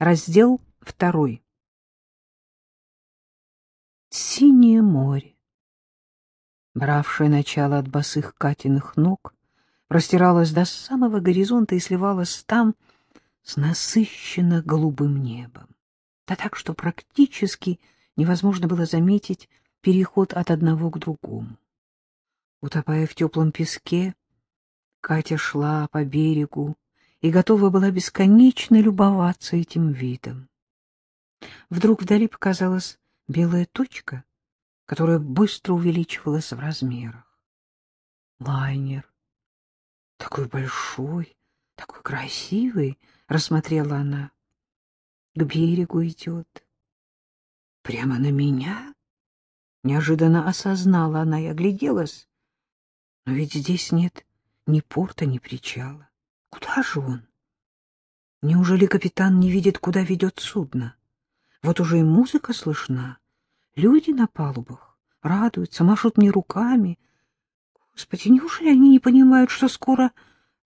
Раздел второй. Синее море, бравшее начало от босых Катиных ног, простиралось до самого горизонта и сливалось там с насыщенно голубым небом. Да так, что практически невозможно было заметить переход от одного к другому. Утопая в теплом песке, Катя шла по берегу, и готова была бесконечно любоваться этим видом. Вдруг вдали показалась белая точка, которая быстро увеличивалась в размерах. Лайнер, такой большой, такой красивый, рассмотрела она. К берегу идет. Прямо на меня? Неожиданно осознала она и огляделась. Но ведь здесь нет ни порта, ни причала. Куда же он? Неужели капитан не видит, куда ведет судно? Вот уже и музыка слышна. Люди на палубах радуются, машут мне руками. Господи, неужели они не понимают, что скоро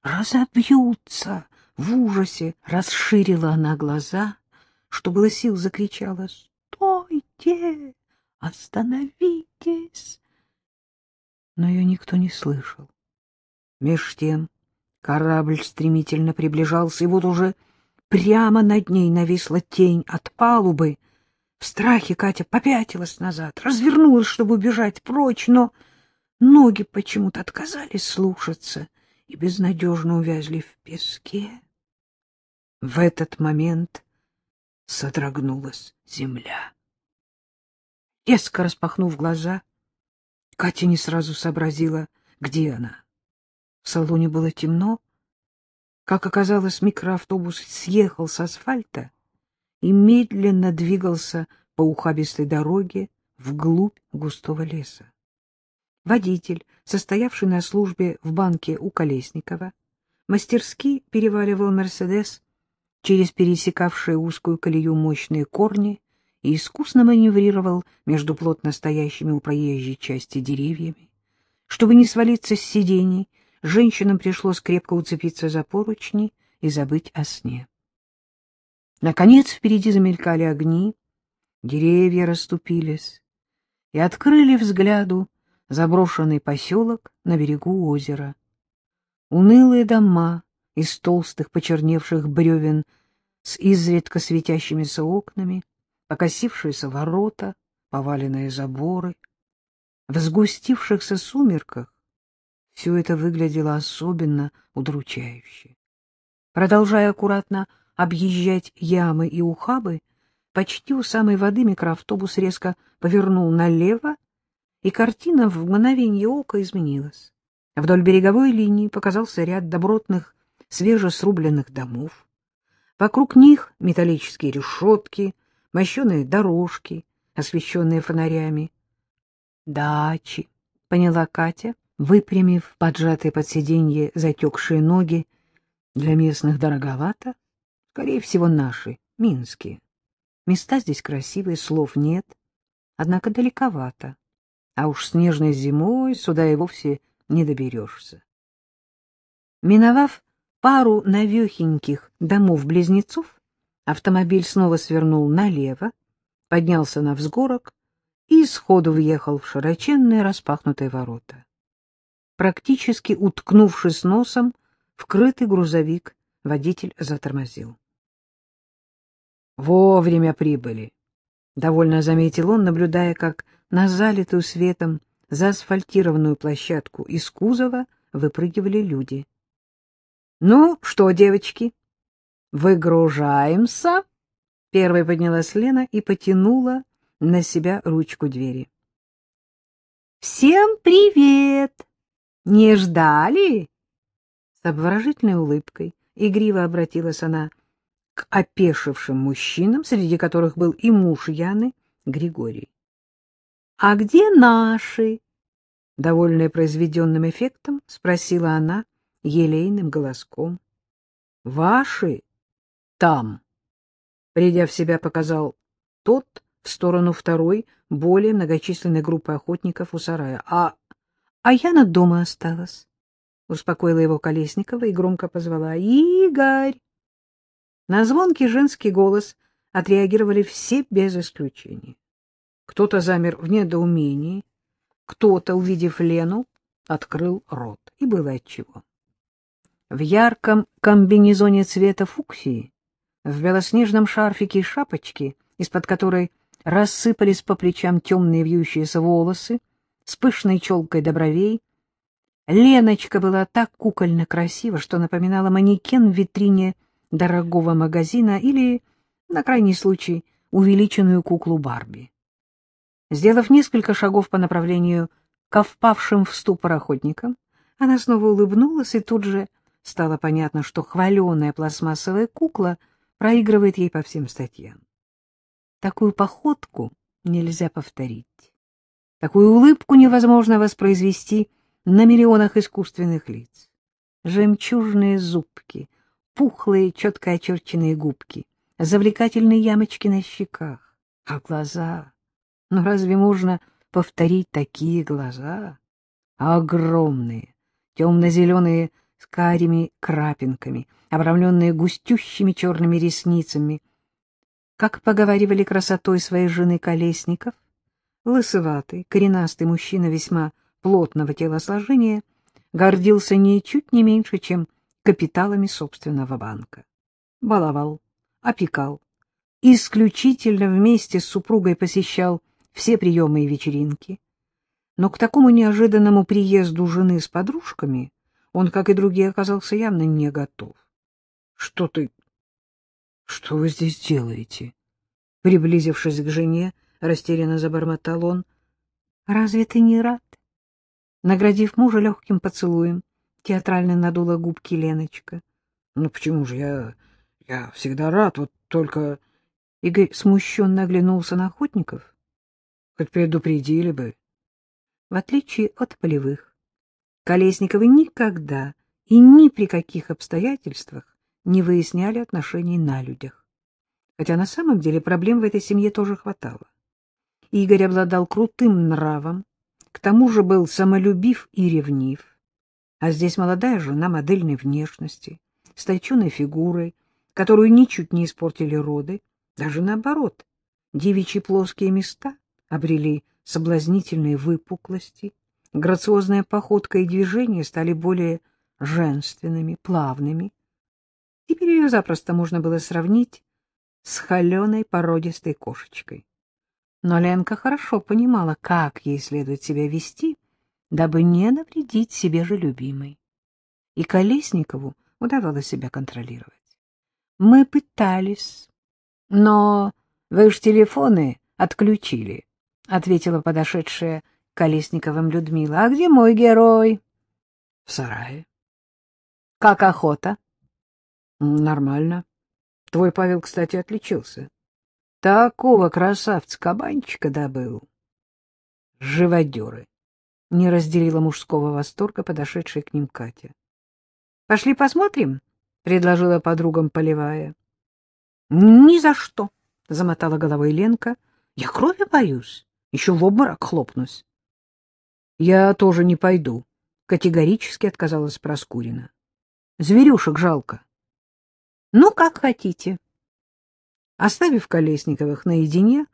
разобьются? В ужасе расширила она глаза, что было сил закричала «Стойте! Остановитесь!» Но ее никто не слышал. Меж тем Корабль стремительно приближался, и вот уже прямо над ней нависла тень от палубы. В страхе Катя попятилась назад, развернулась, чтобы убежать прочь, но ноги почему-то отказались слушаться и безнадежно увязли в песке. В этот момент содрогнулась земля. Резко распахнув глаза, Катя не сразу сообразила, где она. В салоне было темно. Как оказалось, микроавтобус съехал с асфальта и медленно двигался по ухабистой дороге вглубь густого леса. Водитель, состоявший на службе в банке у Колесникова, мастерски переваливал «Мерседес» через пересекавшие узкую колею мощные корни и искусно маневрировал между плотно стоящими у проезжей части деревьями. Чтобы не свалиться с сидений, женщинам пришлось крепко уцепиться за поручни и забыть о сне. Наконец впереди замелькали огни, деревья расступились и открыли взгляду заброшенный поселок на берегу озера. Унылые дома из толстых почерневших бревен с изредка светящимися окнами, покосившиеся ворота, поваленные заборы. В сгустившихся сумерках все это выглядело особенно удручающе. Продолжая аккуратно объезжать ямы и ухабы, почти у самой воды микроавтобус резко повернул налево, и картина в мгновение ока изменилась. Вдоль береговой линии показался ряд добротных, свежесрубленных домов. Вокруг них металлические решетки, мощеные дорожки, освещенные фонарями. «Дачи», — поняла Катя, выпрямив поджатые под сиденье затекшие ноги. Для местных дороговато. Скорее всего, наши, минские. Места здесь красивые, слов нет, однако далековато. А уж снежной зимой сюда и вовсе не доберешься. Миновав пару навехеньких домов-близнецов, автомобиль снова свернул налево, поднялся на взгорок и сходу въехал в широченные распахнутые ворота. Практически уткнувшись носом в крытый грузовик, водитель затормозил. Вовремя прибыли. Довольно заметил он, наблюдая, как на залитую светом заасфальтированную площадку из кузова выпрыгивали люди. — Ну что, девочки, выгружаемся? Первой поднялась Лена и потянула на себя ручку двери. — Всем привет! Не ждали? С обворожительной улыбкой игриво обратилась она к опешившим мужчинам, среди которых был и муж Яны, Григорий. — А где наши? — довольная произведенным эффектом, спросила она елейным голоском. — Ваши? Там. Придя в себя, показал тот в сторону второй, более многочисленной группы охотников у сарая. — А а я над дома осталась. Успокоила его Колесникова и громко позвала. — Игорь! На звонкий женский голос отреагировали все без исключения. Кто-то замер в недоумении, кто-то, увидев Лену, открыл рот. И было отчего. В ярком комбинезоне цвета фуксии, в белоснежном шарфике и шапочке, из-под которой рассыпались по плечам темные вьющиеся волосы, с пышной челкой до бровей, Леночка была так кукольно красива, что напоминала манекен в витрине дорогого магазина или, на крайний случай, увеличенную куклу Барби. Сделав несколько шагов по направлению к впавшим в ступор охотникам, она снова улыбнулась, и тут же стало понятно, что хваленая пластмассовая кукла проигрывает ей по всем статьям. Такую походку нельзя повторить. Такую улыбку невозможно воспроизвести на миллионах искусственных лиц. Жемчужные зубки, пухлые, четко очерченные губки, завлекательные ямочки на щеках. А глаза... Ну разве можно повторить такие глаза? Огромные, темно-зеленые, с карими крапинками, обрамленные густющими черными ресницами. Как поговаривали красотой своей жены Колесников, лысоватый, коренастый мужчина весьма плотного телосложения гордился ничуть не меньше, чем капиталами собственного банка. Баловал, опекал, исключительно вместе с супругой посещал все приемы и вечеринки. Но к такому неожиданному приезду жены с подружками он, как и другие, оказался явно не готов. — Что ты... что вы здесь делаете? Приблизившись к жене, растерянно забормотал он. — Разве ты не рад? Наградив мужа легким поцелуем, театрально надула губки Леночка. — Ну почему же я... я всегда рад, вот только... Игорь смущенно оглянулся на охотников. Хоть предупредили бы. В отличие от полевых, Колесниковы никогда и ни при каких обстоятельствах не выясняли отношений на людях. Хотя на самом деле проблем в этой семье тоже хватало. Игорь обладал крутым нравом, к тому же был самолюбив и ревнив. А здесь молодая жена модельной внешности, с точенной фигурой, которую ничуть не испортили роды, даже наоборот, девичьи плоские места обрели соблазнительные выпуклости, грациозная походка и движения стали более женственными, плавными. Теперь ее запросто можно было сравнить с холеной породистой кошечкой. Но Ленка хорошо понимала, как ей следует себя вести, дабы не навредить себе же любимой. И Колесникову удавалось себя контролировать. Мы пытались, но вы ж телефоны отключили, — ответила подошедшая Колесниковым Людмила. — А где мой герой? — В сарае. — Как охота? — Нормально. Твой Павел, кстати, отличился. Такого красавца-кабанчика добыл. Живодеры. Не разделила мужского восторга подошедшая к ним Катя. — Пошли посмотрим, — предложила подругам Полевая. — Ни за что, — замотала головой Ленка. — Я крови боюсь, еще в обморок хлопнусь. — Я тоже не пойду, — категорически отказалась Проскурина. — Зверюшек жалко. — Ну, как хотите, Оставив Колесниковых наедине,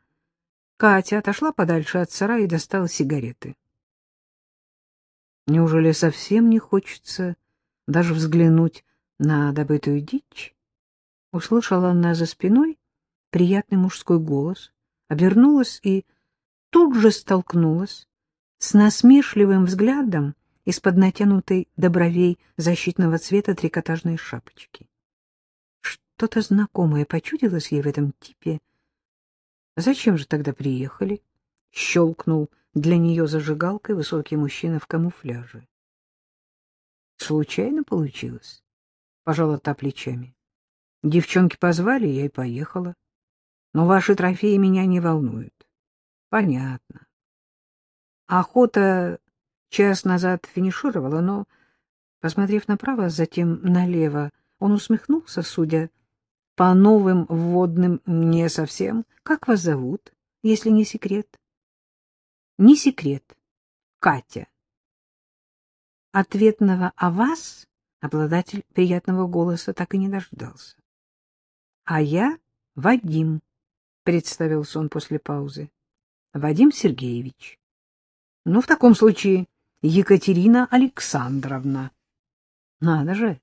Катя отошла подальше от сарая и достала сигареты. Неужели совсем не хочется даже взглянуть на добытую дичь? Услышала она за спиной приятный мужской голос, обернулась и тут же столкнулась с насмешливым взглядом из-под натянутой до бровей защитного цвета трикотажной шапочки. Что-то знакомое почудилось ей в этом типе. Зачем же тогда приехали? Щелкнул для нее зажигалкой высокий мужчина в камуфляже. Случайно получилось? Пожала та плечами. Девчонки позвали, я и поехала. Но ваши трофеи меня не волнуют. Понятно. Охота час назад финишировала, но, посмотрев направо, затем налево, он усмехнулся, судя по новым вводным не совсем. Как вас зовут, если не секрет? Не секрет. Катя. Ответного «о вас» обладатель приятного голоса так и не дождался. А я Вадим, — представился он после паузы. — Вадим Сергеевич. — Ну, в таком случае Екатерина Александровна. — Надо же!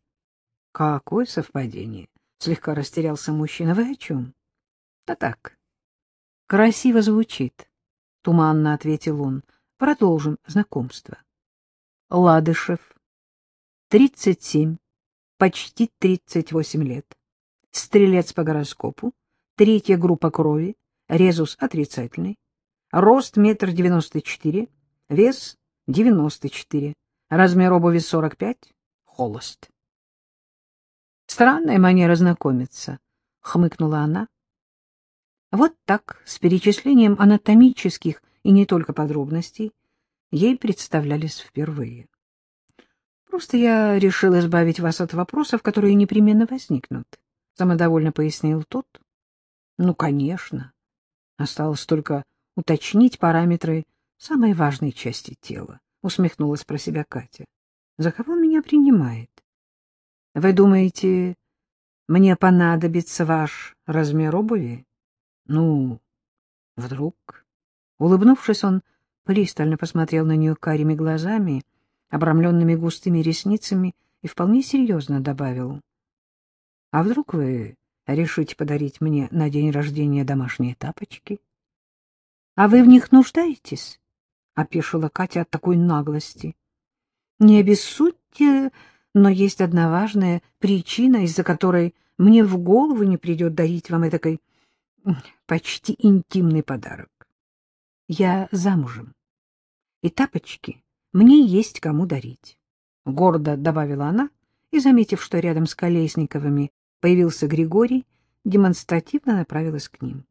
Какое совпадение! — слегка растерялся мужчина. — Вы о чем? — Да так. — Красиво звучит, — туманно ответил он. — Продолжим знакомство. Ладышев, 37, почти 38 лет. Стрелец по гороскопу, третья группа крови, резус отрицательный, рост метр девяносто четыре, вес девяносто четыре, размер обуви сорок пять, холост. Странная манера знакомиться, — хмыкнула она. Вот так, с перечислением анатомических и не только подробностей, ей представлялись впервые. Просто я решил избавить вас от вопросов, которые непременно возникнут, — самодовольно пояснил тот. Ну, конечно. Осталось только уточнить параметры самой важной части тела, — усмехнулась про себя Катя. За кого он меня принимает? Вы думаете, мне понадобится ваш размер обуви? Ну, вдруг... Улыбнувшись, он пристально посмотрел на нее карими глазами, обрамленными густыми ресницами, и вполне серьезно добавил. — А вдруг вы решите подарить мне на день рождения домашние тапочки? — А вы в них нуждаетесь? — опешила Катя от такой наглости. — Не обессудьте, но есть одна важная причина, из-за которой мне в голову не придет дарить вам этакой почти интимный подарок. Я замужем, и тапочки мне есть кому дарить. Гордо добавила она, и, заметив, что рядом с Колесниковыми появился Григорий, демонстративно направилась к ним.